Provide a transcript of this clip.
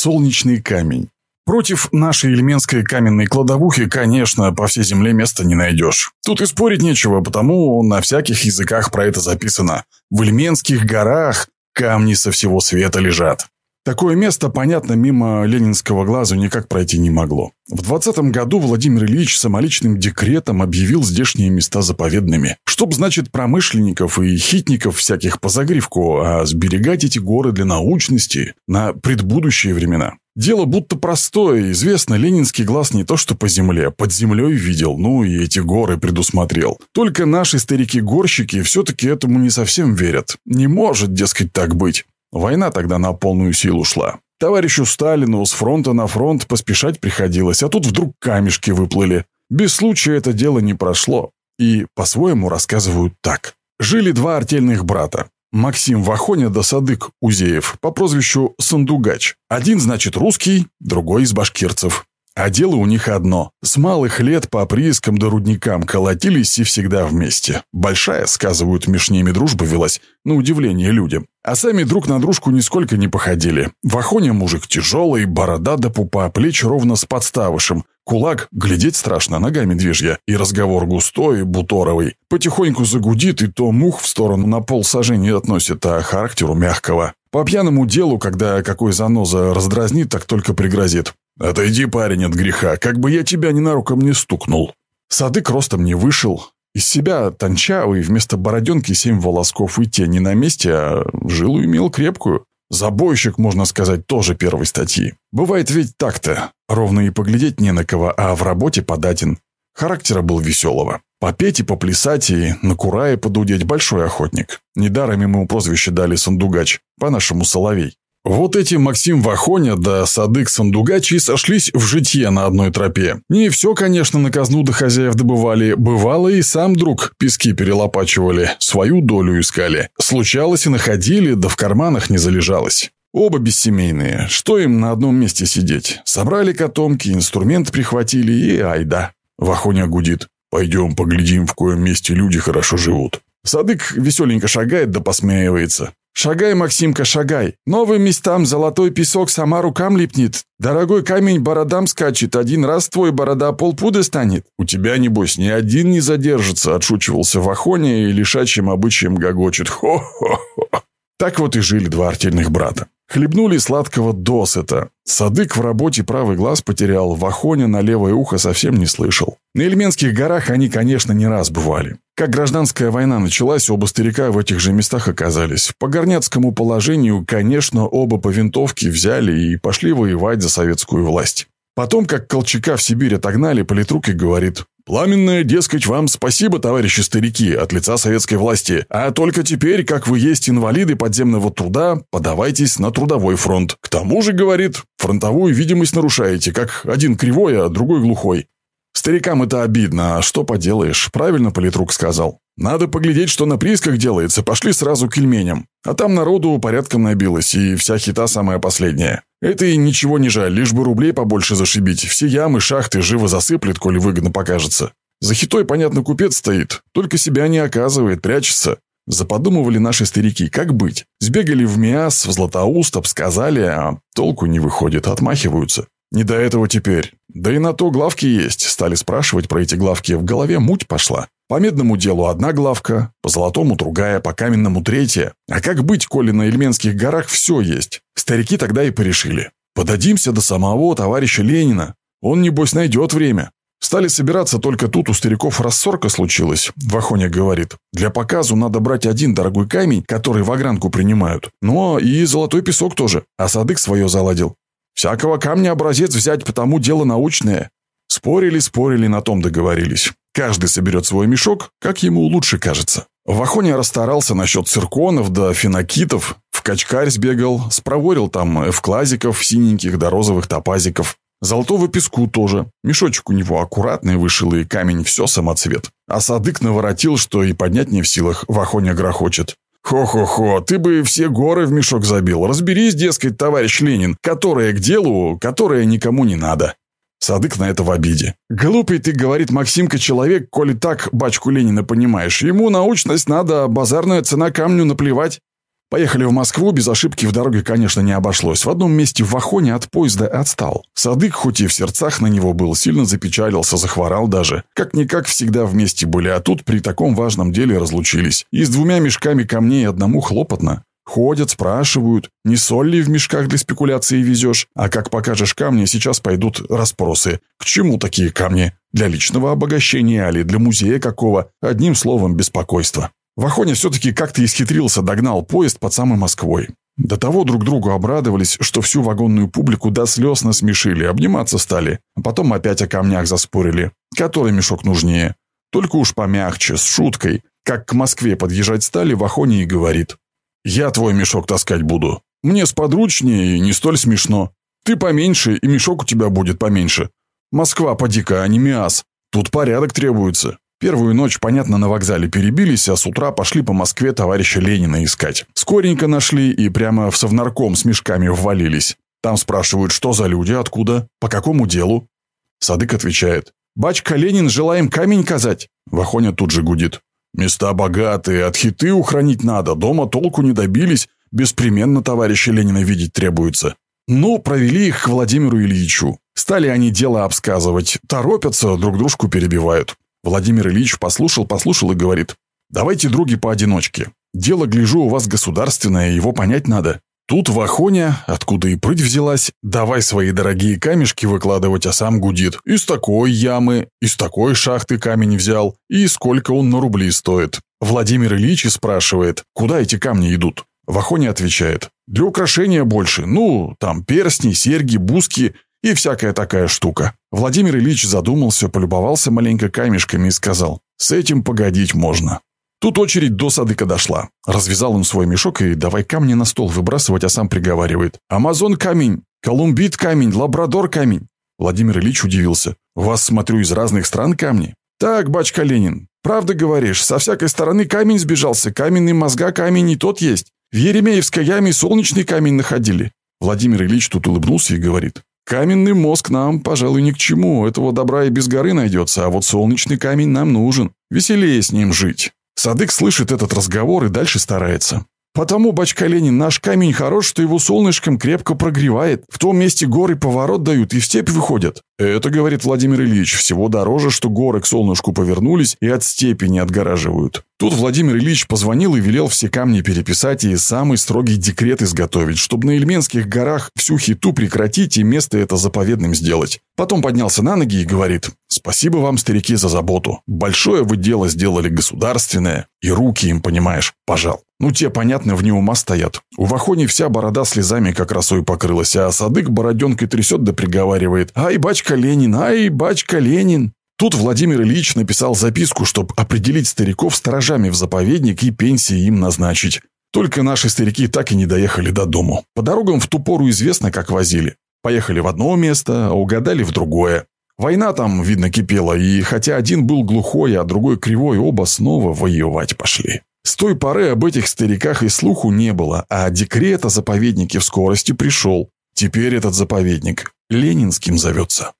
солнечный камень. Против нашей ильменской каменной кладовухи, конечно, по всей земле места не найдешь. Тут и спорить нечего, потому на всяких языках про это записано. В Ильменских горах камни со всего света лежат. Такое место, понятно, мимо ленинского глазу никак пройти не могло. В 20 году Владимир Ильич самоличным декретом объявил здешние места заповедными. Чтоб, значит, промышленников и хитников всяких по загривку, а сберегать эти горы для научности на предбудущие времена. Дело будто простое, известно, ленинский глаз не то что по земле, под землей видел, ну и эти горы предусмотрел. Только наши старики-горщики все-таки этому не совсем верят. Не может, дескать, так быть. Война тогда на полную силу шла. Товарищу Сталину с фронта на фронт поспешать приходилось, а тут вдруг камешки выплыли. Без случая это дело не прошло. И по-своему рассказывают так. Жили два артельных брата. Максим Вахоня да Садык Узеев по прозвищу Сандугач. Один, значит, русский, другой из башкирцев. А дело у них одно. С малых лет по приискам да рудникам колотились и всегда вместе. Большая, сказывают, меж ними дружба велась, на удивление людям. А сами друг на дружку нисколько не походили. Вахоня мужик тяжелый, борода до пупа, плечи ровно с подставышем. Кулак, глядеть страшно, нога медвежья, и разговор густой, буторовый. Потихоньку загудит, и то мух в сторону на пол сажений относит, а характеру мягкого. По пьяному делу, когда какой заноза раздразнит, так только пригрозит. «Отойди, парень, от греха, как бы я тебя ни на руком не стукнул». Садык ростом не вышел. Из себя тончавый, вместо бороденки семь волосков и те не на месте, а жилу имел крепкую. Забойщик, можно сказать, тоже первой статьи. Бывает ведь так-то. Ровно и поглядеть не на кого, а в работе податен. Характера был веселого. Попеть и поплясать, и на курае подудеть большой охотник. Недаром ему прозвище дали Сандугач, по-нашему Соловей. Вот эти Максим Вахоня да Садык Сандугачи сошлись в житье на одной тропе. Не все, конечно, на казну до хозяев добывали. Бывало и сам друг пески перелопачивали, свою долю искали. Случалось и находили, да в карманах не залежалось. Оба бессемейные. Что им на одном месте сидеть? Собрали котомки, инструмент прихватили и айда. Вахоня гудит. «Пойдем поглядим, в коем месте люди хорошо живут». Садык веселенько шагает да посмеивается. «Шагай, Максимка, шагай. Новым местам золотой песок сама рукам липнет. Дорогой камень бородам скачет. Один раз твой борода полпуда станет. У тебя, небось, ни один не задержится», — отшучивался Вахоня и лишачьим обычаем гогочет. «Хо-хо-хо». Так вот и жили два артельных брата. Хлебнули сладкого досыта. Садык в работе правый глаз потерял, Вахоня на левое ухо совсем не слышал. На Эльменских горах они, конечно, не раз бывали. Как гражданская война началась, оба старика в этих же местах оказались. По горняцкому положению, конечно, оба по винтовке взяли и пошли воевать за советскую власть. Потом, как Колчака в Сибирь отогнали, политрук и говорит, «Пламенное, дескать, вам спасибо, товарищи старики, от лица советской власти. А только теперь, как вы есть инвалиды подземного труда, подавайтесь на трудовой фронт. К тому же, говорит, фронтовую видимость нарушаете, как один кривой, а другой глухой. Старикам это обидно, а что поделаешь, правильно политрук сказал. Надо поглядеть, что на приисках делается, пошли сразу к ильменям. А там народу порядком набилось, и вся хита самая последняя. Это и ничего не жаль, лишь бы рублей побольше зашибить. Все ямы, шахты живо засыплет, коли выгодно покажется. За хитой, понятно, купец стоит, только себя не оказывает, прячется. Заподумывали наши старики, как быть. Сбегали в Миас, в Златоуст, обсказали, а толку не выходит, отмахиваются. Не до этого теперь. Да и на то главки есть. Стали спрашивать про эти главки, в голове муть пошла. По медному делу одна главка, по золотому другая, по каменному третья. А как быть, коли на Ильменских горах все есть? Старики тогда и порешили. Подадимся до самого товарища Ленина. Он, небось, найдет время. Стали собираться, только тут у стариков рассорка случилась. Вахоня говорит, для показу надо брать один дорогой камень, который в огранку принимают. Но и золотой песок тоже. А Садык свое заладил. Всякого камня образец взять, потому дело научное. Спорили, спорили, на том договорились. Каждый соберет свой мешок, как ему лучше кажется. Вахоня расстарался насчет цирконов да фенокитов, в качкарь сбегал, спроворил там эвклазиков, синеньких да розовых топазиков. Золотого песку тоже. Мешочек у него аккуратный вышел, и камень все самоцвет. А Садык наворотил, что и поднять не в силах, Вахоня грохочет. «Хо-хо-хо, ты бы все горы в мешок забил. Разберись, дескать, товарищ Ленин, которое к делу, которое никому не надо». Садык на это в обиде. «Глупый ты, — говорит Максимка, — человек, коли так бачку Ленина понимаешь. Ему научность надо, базарная цена камню наплевать». Поехали в Москву, без ошибки в дороге, конечно, не обошлось. В одном месте в Ахоне от поезда отстал. Садык, хоть и в сердцах на него был, сильно запечалился, захворал даже. Как-никак всегда вместе были, а тут при таком важном деле разлучились. И с двумя мешками камней одному хлопотно. Ходят, спрашивают, не соль ли в мешках для спекуляции везешь? А как покажешь камни, сейчас пойдут расспросы. К чему такие камни? Для личного обогащения, али для музея какого? Одним словом, беспокойство. Вахоня все-таки как-то исхитрился, догнал поезд под самой Москвой. До того друг другу обрадовались, что всю вагонную публику до слез насмешили, обниматься стали. А потом опять о камнях заспорили. Который мешок нужнее? Только уж помягче, с шуткой. Как к Москве подъезжать стали, Вахоня и говорит. «Я твой мешок таскать буду. Мне сподручнее и не столь смешно. Ты поменьше, и мешок у тебя будет поменьше. Москва поди-ка, а не Миас. Тут порядок требуется». Первую ночь, понятно, на вокзале перебились, а с утра пошли по Москве товарища Ленина искать. Скоренько нашли и прямо в совнарком с мешками ввалились. Там спрашивают, что за люди, откуда, по какому делу. Садык отвечает. «Бачка Ленин, желаем камень казать». Вахоня тут же гудит. «Места богатые, от хиты ухранить надо, дома толку не добились, беспременно товарища Ленина видеть требуется». Ну, провели их к Владимиру Ильичу. Стали они дело обсказывать, торопятся, друг дружку перебивают. Владимир Ильич послушал, послушал и говорит. «Давайте, други, поодиночке. Дело, гляжу, у вас государственное, его понять надо. Тут в Ахоне, откуда и прыть взялась, давай свои дорогие камешки выкладывать, а сам гудит. Из такой ямы, из такой шахты камень взял, и сколько он на рубли стоит. Владимир Ильич спрашивает, куда эти камни идут. Вахоне отвечает, для украшения больше, ну, там перстни, серьги, буски и всякая такая штука. Владимир Ильич задумался, полюбовался маленько камешками и сказал, «С этим погодить можно». Тут очередь до Садыка дошла. Развязал он свой мешок и давай камни на стол выбрасывать, а сам приговаривает. «Амазон камень, Колумбит камень, Лабрадор камень». Владимир Ильич удивился. «У вас, смотрю, из разных стран камни?» «Так, бачка Ленин, правда говоришь, со всякой стороны камень сбежался, каменный мозга камень и тот есть. В Еремеевской яме солнечный камень находили». Владимир Ильич тут улыбнулся и говорит. Каменный мозг нам, пожалуй, ни к чему. Этого добра и без горы найдется, а вот солнечный камень нам нужен. Веселее с ним жить. Садык слышит этот разговор и дальше старается. Потому, бачка Ленин, наш камень хорош, что его солнышком крепко прогревает. В том месте горы поворот дают и в степь выходят. Это, говорит Владимир Ильич, всего дороже, что горы к солнышку повернулись и от степи не отгораживают. Тут Владимир Ильич позвонил и велел все камни переписать и самый строгий декрет изготовить, чтобы на Ильменских горах всю хиту прекратить и место это заповедным сделать. Потом поднялся на ноги и говорит, «Спасибо вам, старики, за заботу. Большое вы дело сделали государственное, и руки им, понимаешь, пожал». Ну, те, понятно, вне ума стоят. У Вахони вся борода слезами как росой покрылась, а Садык бороденкой трясет да приговаривает. «Ай, бачка Ленин, ай, бачка Ленин!» Тут Владимир Ильич написал записку, чтобы определить стариков сторожами в заповедник и пенсии им назначить. Только наши старики так и не доехали до дому. По дорогам в ту пору известно, как возили. Поехали в одно место, а угадали в другое. Война там, видно, кипела, и хотя один был глухой, а другой кривой, оба снова воевать пошли. С той поры об этих стариках и слуху не было, а декрет о заповеднике в скорости пришел. Теперь этот заповедник Ленинским зовется.